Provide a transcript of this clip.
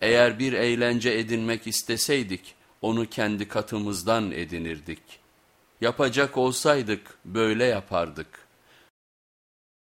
Eğer bir eğlence edinmek isteseydik onu kendi katımızdan edinirdik. Yapacak olsaydık böyle yapardık.''